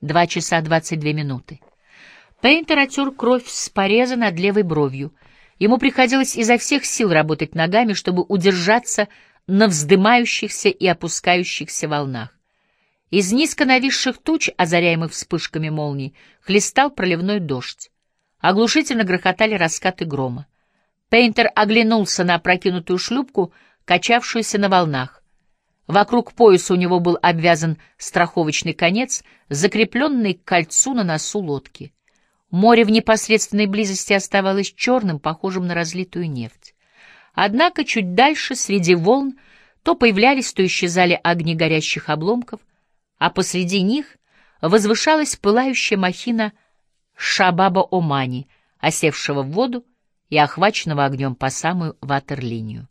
Два часа двадцать две минуты. Пейнтер отер кровь с пореза над левой бровью. Ему приходилось изо всех сил работать ногами, чтобы удержаться на вздымающихся и опускающихся волнах. Из низко нависших туч, озаряемых вспышками молний, хлестал проливной дождь. Оглушительно грохотали раскаты грома. Пейнтер оглянулся на опрокинутую шлюпку, качавшуюся на волнах. Вокруг пояса у него был обвязан страховочный конец, закрепленный к кольцу на носу лодки. Море в непосредственной близости оставалось черным, похожим на разлитую нефть. Однако чуть дальше, среди волн, то появлялись, то исчезали огни горящих обломков, а посреди них возвышалась пылающая махина Шабаба-Омани, осевшего в воду и охваченного огнем по самую ватерлинию.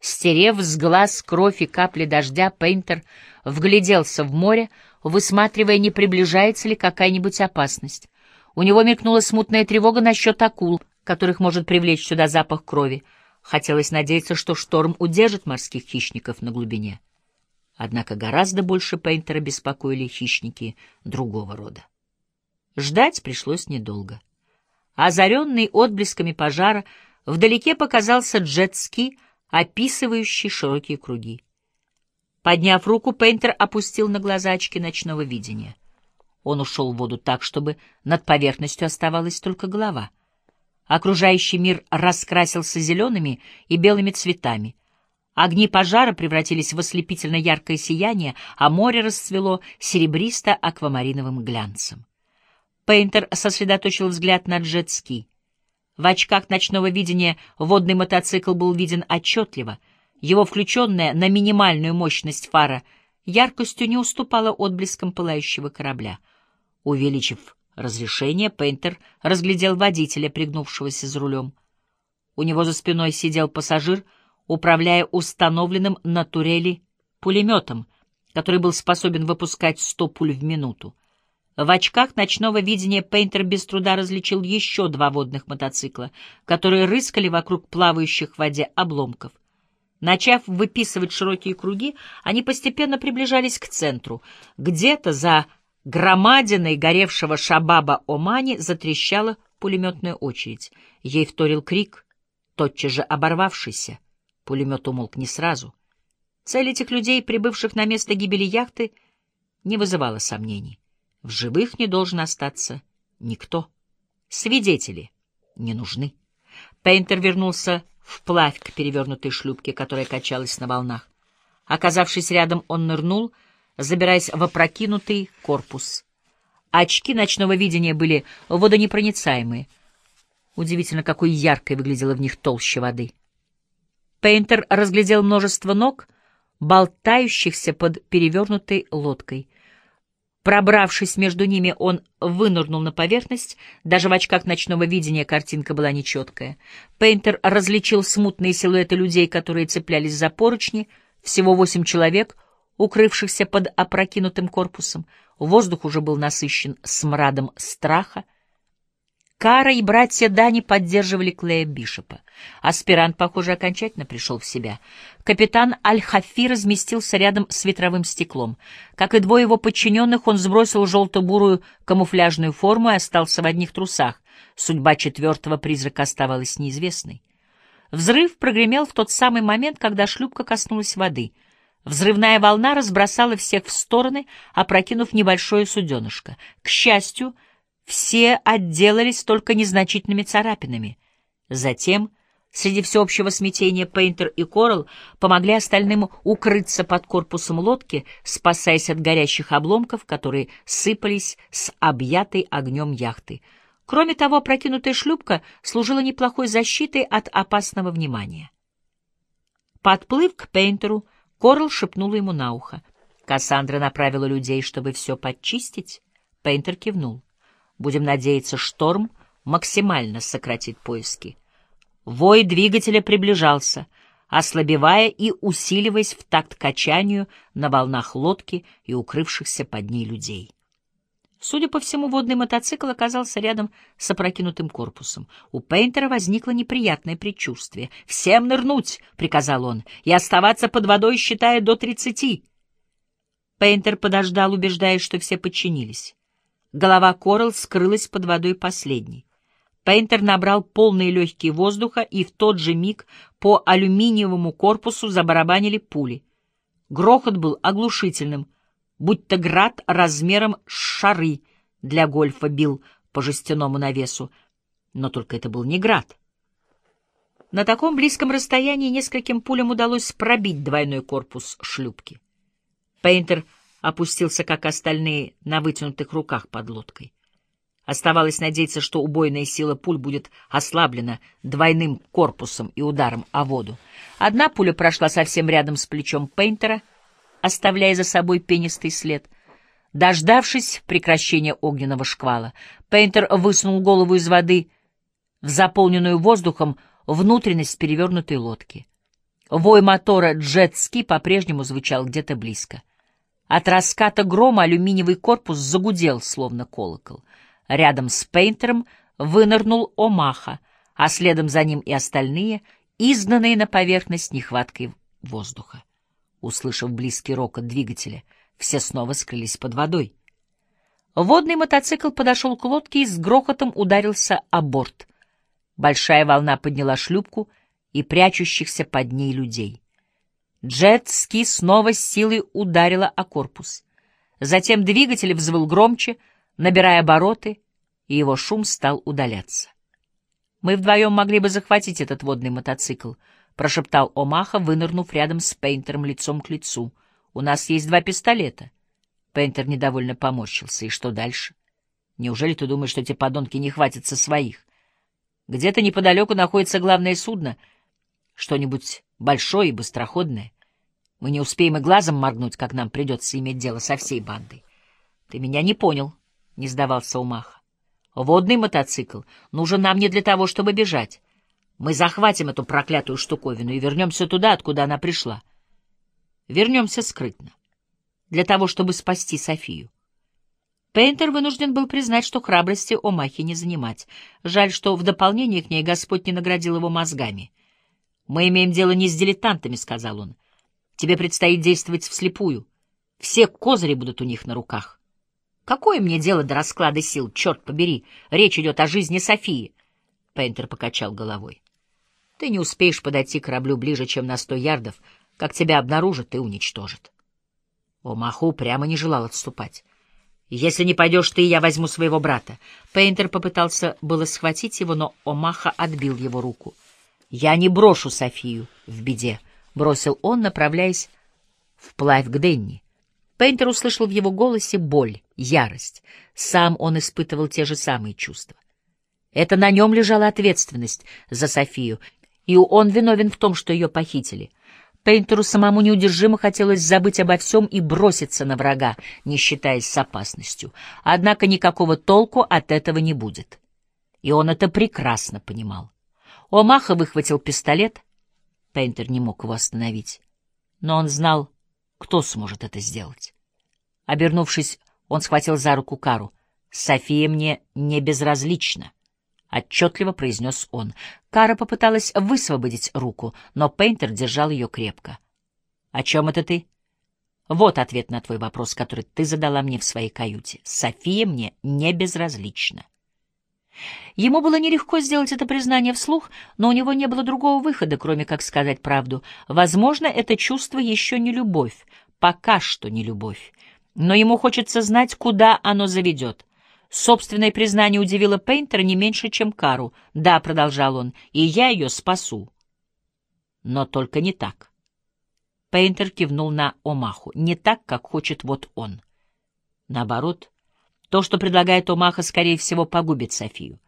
Стерев с глаз кровь и капли дождя, Пейнтер вгляделся в море, высматривая, не приближается ли какая-нибудь опасность. У него мелькнула смутная тревога насчет акул, которых может привлечь сюда запах крови. Хотелось надеяться, что шторм удержит морских хищников на глубине. Однако гораздо больше Пейнтера беспокоили хищники другого рода. Ждать пришлось недолго. Озаренный отблесками пожара, вдалеке показался джет-ски, описывающий широкие круги. Подняв руку, Пейнтер опустил на глаза очки ночного видения. Он ушел в воду так, чтобы над поверхностью оставалась только голова. Окружающий мир раскрасился зелеными и белыми цветами. Огни пожара превратились в ослепительно яркое сияние, а море расцвело серебристо-аквамариновым глянцем. Пейнтер сосредоточил взгляд на джет-ски. В очках ночного видения водный мотоцикл был виден отчетливо. Его включенная на минимальную мощность фара яркостью не уступала отблескам пылающего корабля. Увеличив разрешение, Пейнтер разглядел водителя, пригнувшегося за рулем. У него за спиной сидел пассажир, управляя установленным на турели пулеметом, который был способен выпускать сто пуль в минуту. В очках ночного видения Пейнтер без труда различил еще два водных мотоцикла, которые рыскали вокруг плавающих в воде обломков. Начав выписывать широкие круги, они постепенно приближались к центру. Где-то за громадиной горевшего шабаба Омани затрещала пулеметная очередь. Ей вторил крик, тотчас же оборвавшийся. Пулемет умолк не сразу. Цель этих людей, прибывших на место гибели яхты, не вызывала сомнений. В живых не должен остаться никто. Свидетели не нужны. Пейнтер вернулся вплавь к перевернутой шлюпке, которая качалась на волнах. Оказавшись рядом, он нырнул, забираясь в опрокинутый корпус. Очки ночного видения были водонепроницаемые. Удивительно, какой яркой выглядела в них толща воды. Пейнтер разглядел множество ног, болтающихся под перевернутой лодкой — Пробравшись между ними, он вынырнул на поверхность. Даже в очках ночного видения картинка была нечеткая. Пейнтер различил смутные силуэты людей, которые цеплялись за поручни. Всего восемь человек, укрывшихся под опрокинутым корпусом. Воздух уже был насыщен смрадом страха. Кара и братья Дани поддерживали Клея Бишопа. Аспирант, похоже, окончательно пришел в себя. Капитан Аль-Хафи разместился рядом с ветровым стеклом. Как и двое его подчиненных, он сбросил желто-бурую камуфляжную форму и остался в одних трусах. Судьба четвертого призрака оставалась неизвестной. Взрыв прогремел в тот самый момент, когда шлюпка коснулась воды. Взрывная волна разбросала всех в стороны, опрокинув небольшое суденышко. К счастью, все отделались только незначительными царапинами. Затем, среди всеобщего смятения, Пейнтер и Коралл помогли остальным укрыться под корпусом лодки, спасаясь от горящих обломков, которые сыпались с объятой огнем яхты. Кроме того, прокинутая шлюпка служила неплохой защитой от опасного внимания. Подплыв к Пейнтеру, Коралл шепнула ему на ухо. Кассандра направила людей, чтобы все подчистить. Пейнтер кивнул. Будем надеяться, шторм максимально сократит поиски. Вой двигателя приближался, ослабевая и усиливаясь в такт качанию на волнах лодки и укрывшихся под ней людей. Судя по всему, водный мотоцикл оказался рядом с опрокинутым корпусом. У Пейнтера возникло неприятное предчувствие. «Всем нырнуть!» — приказал он. «И оставаться под водой, считая до тридцати!» Пейнтер подождал, убеждаясь, что все подчинились. Голова Коралл скрылась под водой последней. Пейнтер набрал полные легкие воздуха, и в тот же миг по алюминиевому корпусу забарабанили пули. Грохот был оглушительным, будто град размером с шары для гольфа бил по жестяному навесу. Но только это был не град. На таком близком расстоянии нескольким пулям удалось пробить двойной корпус шлюпки. Пейнтер опустился, как остальные, на вытянутых руках под лодкой. Оставалось надеяться, что убойная сила пуль будет ослаблена двойным корпусом и ударом о воду. Одна пуля прошла совсем рядом с плечом Пейнтера, оставляя за собой пенистый след. Дождавшись прекращения огненного шквала, Пейнтер высунул голову из воды в заполненную воздухом внутренность перевернутой лодки. Вой мотора джет-ски по-прежнему звучал где-то близко. От раската грома алюминиевый корпус загудел, словно колокол. Рядом с Пейнтером вынырнул Омаха, а следом за ним и остальные, изгнанные на поверхность нехваткой воздуха. Услышав близкий рокот двигателя, все снова скрылись под водой. Водный мотоцикл подошел к лодке и с грохотом ударился о борт. Большая волна подняла шлюпку и прячущихся под ней людей. Джет-ски снова с силой ударила о корпус. Затем двигатель взвыл громче, набирая обороты, и его шум стал удаляться. «Мы вдвоем могли бы захватить этот водный мотоцикл», — прошептал Омаха, вынырнув рядом с Пейнтером лицом к лицу. «У нас есть два пистолета». Пейнтер недовольно поморщился. «И что дальше? Неужели ты думаешь, что эти подонки не хватятся своих? Где-то неподалеку находится главное судно, что-нибудь большое и быстроходное. Мы не успеем и глазом моргнуть, как нам придется иметь дело со всей бандой. Ты меня не понял, — не сдавался Умаха. Водный мотоцикл нужен нам не для того, чтобы бежать. Мы захватим эту проклятую штуковину и вернемся туда, откуда она пришла. Вернемся скрытно. Для того, чтобы спасти Софию. Пейнтер вынужден был признать, что храбрости Омахи не занимать. Жаль, что в дополнение к ней Господь не наградил его мозгами. «Мы имеем дело не с дилетантами», — сказал он. «Тебе предстоит действовать вслепую. Все козыри будут у них на руках». «Какое мне дело до расклада сил, черт побери? Речь идет о жизни Софии». Пейнтер покачал головой. «Ты не успеешь подойти к кораблю ближе, чем на сто ярдов, как тебя обнаружат и уничтожат». Омаху прямо не желал отступать. «Если не пойдешь ты, я возьму своего брата». Пейнтер попытался было схватить его, но Омаха отбил его руку. «Я не брошу Софию в беде», — бросил он, направляясь вплавь к Денни. Пейнтер услышал в его голосе боль, ярость. Сам он испытывал те же самые чувства. Это на нем лежала ответственность за Софию, и он виновен в том, что ее похитили. Пейнтеру самому неудержимо хотелось забыть обо всем и броситься на врага, не считаясь с опасностью. Однако никакого толку от этого не будет. И он это прекрасно понимал. Омаха выхватил пистолет. Пейнтер не мог его остановить. Но он знал, кто сможет это сделать. Обернувшись, он схватил за руку Кару. «София мне не безразлична». — отчетливо произнес он. Кара попыталась высвободить руку, но Пейнтер держал ее крепко. — О чем это ты? — Вот ответ на твой вопрос, который ты задала мне в своей каюте. София мне не безразлична. Ему было нелегко сделать это признание вслух, но у него не было другого выхода, кроме как сказать правду. Возможно, это чувство еще не любовь, пока что не любовь, но ему хочется знать, куда оно заведет. Собственное признание удивило Пейнтера не меньше, чем Кару. «Да», — продолжал он, — «и я ее спасу». Но только не так. Пейнтер кивнул на Омаху. Не так, как хочет вот он. Наоборот, то, что предлагает Омаха, скорее всего, погубит Софию.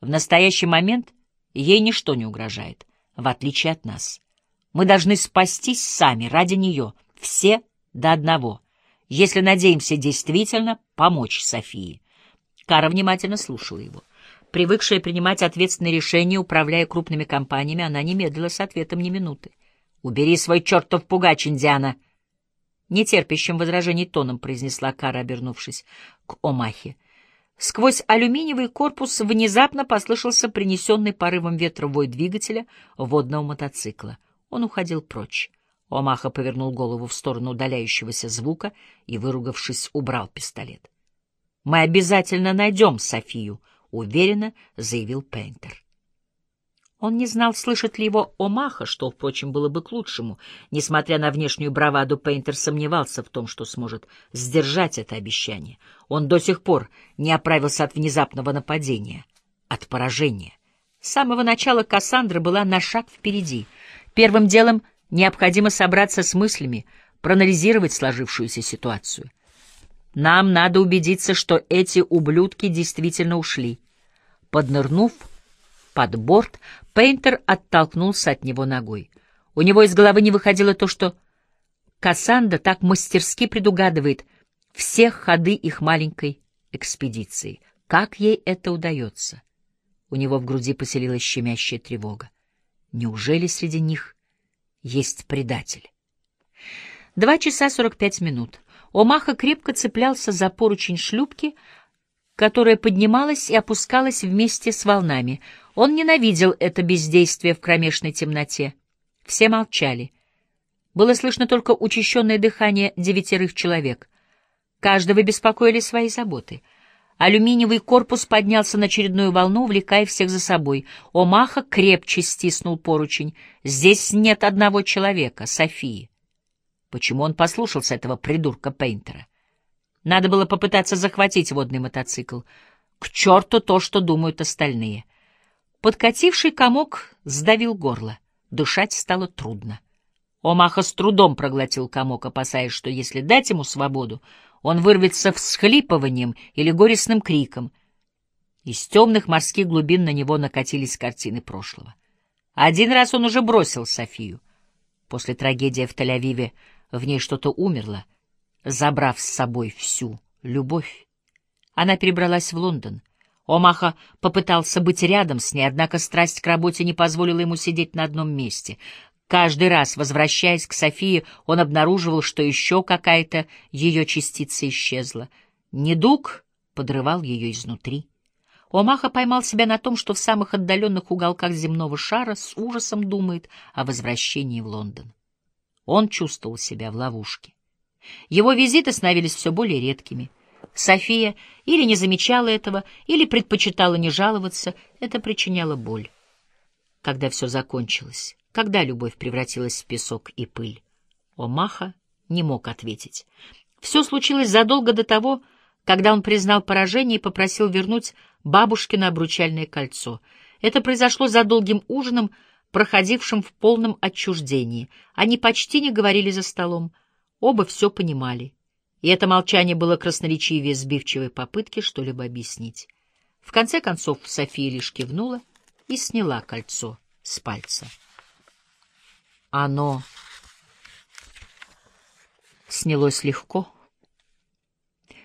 В настоящий момент ей ничто не угрожает, в отличие от нас. Мы должны спастись сами ради нее, все до одного, если надеемся действительно помочь Софии. Кара внимательно слушала его. Привыкшая принимать ответственные решения, управляя крупными компаниями, она не медлила с ответом ни минуты. «Убери свой чертов пугач, Индиана!» Нетерпящим возражений тоном произнесла Кара, обернувшись к Омахе. Сквозь алюминиевый корпус внезапно послышался принесенный порывом ветра вой двигателя водного мотоцикла. Он уходил прочь. Омаха повернул голову в сторону удаляющегося звука и, выругавшись, убрал пистолет. Мы обязательно найдем Софию, — уверенно заявил Пейнтер. Он не знал, слышит ли его Омаха, что, впрочем, было бы к лучшему. Несмотря на внешнюю браваду, Пейнтер сомневался в том, что сможет сдержать это обещание. Он до сих пор не оправился от внезапного нападения, от поражения. С самого начала Кассандра была на шаг впереди. Первым делом необходимо собраться с мыслями, проанализировать сложившуюся ситуацию. Нам надо убедиться, что эти ублюдки действительно ушли. Поднырнув, под борт, Пейнтер оттолкнулся от него ногой. У него из головы не выходило то, что Кассанда так мастерски предугадывает все ходы их маленькой экспедиции. Как ей это удается? У него в груди поселилась щемящая тревога. Неужели среди них есть предатель? Два часа сорок пять минут. Омаха крепко цеплялся за поручень шлюпки, которая поднималась и опускалась вместе с волнами. Он ненавидел это бездействие в кромешной темноте. Все молчали. Было слышно только учащенное дыхание девятерых человек. Каждого беспокоили свои заботы. Алюминиевый корпус поднялся на очередную волну, увлекая всех за собой. Омаха крепче стиснул поручень. Здесь нет одного человека, Софии. Почему он послушался этого придурка Пейнтера? Надо было попытаться захватить водный мотоцикл. К черту то, что думают остальные. Подкативший комок сдавил горло. Дышать стало трудно. Омаха с трудом проглотил комок, опасаясь, что если дать ему свободу, он вырвется всхлипыванием или горестным криком. Из темных морских глубин на него накатились картины прошлого. Один раз он уже бросил Софию. После трагедии в Тель-Авиве в ней что-то умерло — забрав с собой всю любовь. Она перебралась в Лондон. Омаха попытался быть рядом с ней, однако страсть к работе не позволила ему сидеть на одном месте. Каждый раз, возвращаясь к Софии, он обнаруживал, что еще какая-то ее частица исчезла. Недуг подрывал ее изнутри. Омаха поймал себя на том, что в самых отдаленных уголках земного шара с ужасом думает о возвращении в Лондон. Он чувствовал себя в ловушке. Его визиты становились все более редкими. София или не замечала этого, или предпочитала не жаловаться, это причиняло боль. Когда все закончилось, когда любовь превратилась в песок и пыль, Омаха не мог ответить. Все случилось задолго до того, когда он признал поражение и попросил вернуть бабушкино обручальное кольцо. Это произошло за долгим ужином, проходившим в полном отчуждении. Они почти не говорили за столом. Оба все понимали, и это молчание было красноречивее сбивчивой попытки что-либо объяснить. В конце концов София лишь кивнула и сняла кольцо с пальца. Оно снялось легко.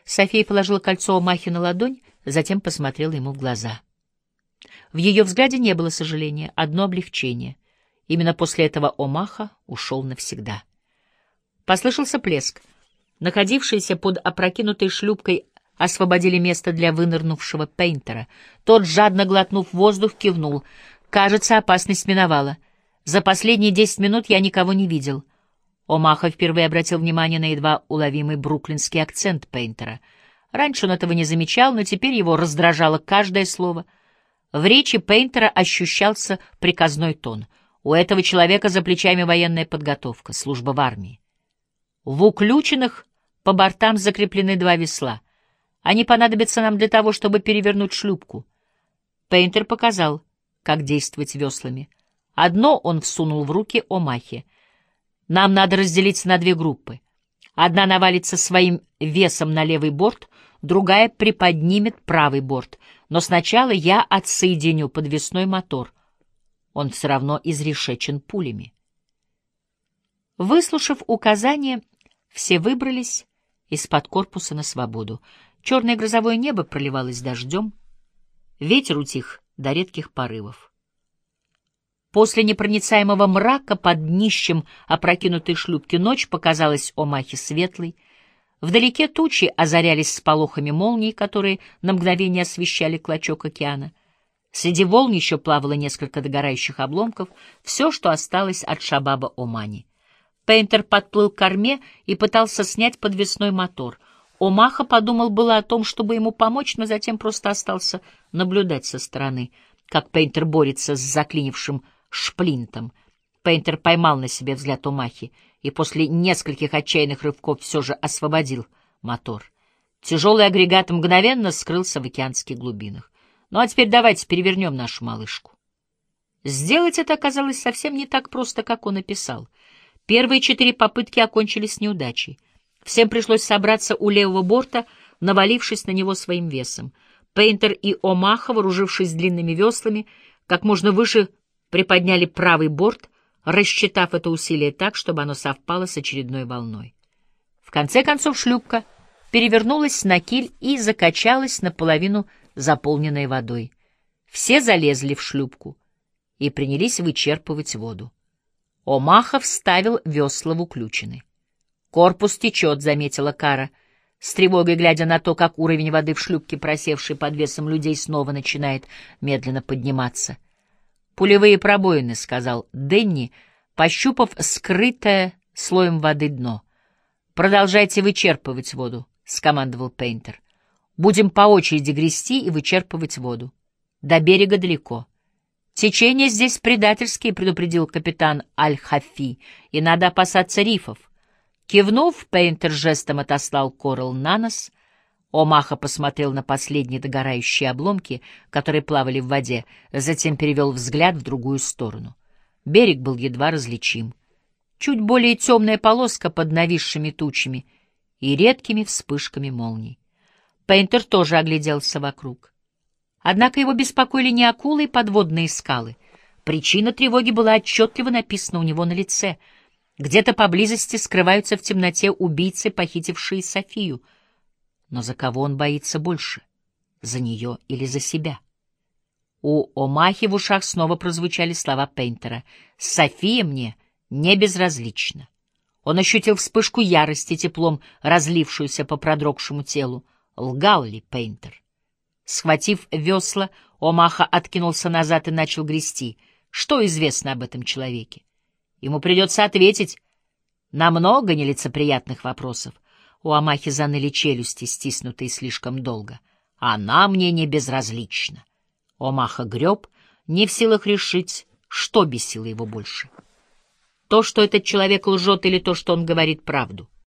София положила кольцо Омахи на ладонь, затем посмотрела ему в глаза. В ее взгляде не было сожаления, одно облегчение. Именно после этого Омаха ушел навсегда. Послышался плеск. Находившиеся под опрокинутой шлюпкой освободили место для вынырнувшего Пейнтера. Тот, жадно глотнув воздух, кивнул. Кажется, опасность миновала. За последние десять минут я никого не видел. Омаха впервые обратил внимание на едва уловимый бруклинский акцент Пейнтера. Раньше он этого не замечал, но теперь его раздражало каждое слово. В речи Пейнтера ощущался приказной тон. У этого человека за плечами военная подготовка, служба в армии. В уключенных по бортам закреплены два весла. Они понадобятся нам для того, чтобы перевернуть шлюпку. Пейнтер показал, как действовать веслами. Одно он всунул в руки Омахе. Нам надо разделиться на две группы. Одна навалится своим весом на левый борт, другая приподнимет правый борт. Но сначала я отсоединю подвесной мотор. Он все равно изрешечен пулями. Выслушав указание, все выбрались из-под корпуса на свободу. Черное грозовое небо проливалось дождем. Ветер утих до редких порывов. После непроницаемого мрака под днищем опрокинутой шлюпки ночь показалась Омахе светлой. Вдалеке тучи озарялись сполохами молний, которые на мгновение освещали клочок океана. Среди волн еще плавало несколько догорающих обломков, все, что осталось от Шабаба Омани. Пейнтер подплыл к корме и пытался снять подвесной мотор. Омаха подумал было о том, чтобы ему помочь, но затем просто остался наблюдать со стороны, как Пейнтер борется с заклинившим шплинтом. Пейнтер поймал на себе взгляд Омахи и после нескольких отчаянных рывков все же освободил мотор. Тяжелый агрегат мгновенно скрылся в океанских глубинах. Ну а теперь давайте перевернем нашу малышку. Сделать это оказалось совсем не так просто, как он описал. Первые четыре попытки окончились неудачей. Всем пришлось собраться у левого борта, навалившись на него своим весом. Пейнтер и Омаха, вооружившись длинными веслами, как можно выше приподняли правый борт, рассчитав это усилие так, чтобы оно совпало с очередной волной. В конце концов шлюпка перевернулась на киль и закачалась наполовину заполненной водой. Все залезли в шлюпку и принялись вычерпывать воду. Омаха вставил весла в уключины. «Корпус течет», — заметила Кара, с тревогой глядя на то, как уровень воды в шлюпке, просевший под весом людей, снова начинает медленно подниматься. «Пулевые пробоины», — сказал Денни, пощупав скрытое слоем воды дно. «Продолжайте вычерпывать воду», — скомандовал Пейнтер. «Будем по очереди грести и вычерпывать воду. До берега далеко». «Течение здесь предательские», — предупредил капитан Аль-Хафи, — «и надо опасаться рифов». Кивнув, Пейнтер жестом отослал Коралл на нос. Омаха посмотрел на последние догорающие обломки, которые плавали в воде, затем перевел взгляд в другую сторону. Берег был едва различим. Чуть более темная полоска под нависшими тучами и редкими вспышками молний. Пейнтер тоже огляделся вокруг. Однако его беспокоили не акулы и подводные скалы. Причина тревоги была отчетливо написана у него на лице. Где-то поблизости скрываются в темноте убийцы, похитившие Софию. Но за кого он боится больше? За нее или за себя? У Омахи в ушах снова прозвучали слова Пейнтера. «София мне не безразлична». Он ощутил вспышку ярости, теплом разлившуюся по продрогшему телу. Лгал ли Пейнтер? Схватив весла, Омаха откинулся назад и начал грести. Что известно об этом человеке? Ему придется ответить на много нелицеприятных вопросов. У Амахи заныли челюсти, стиснутые слишком долго. Она мне не безразлична. Омаха греб, не в силах решить, что бесило его больше. То, что этот человек лжет, или то, что он говорит правду.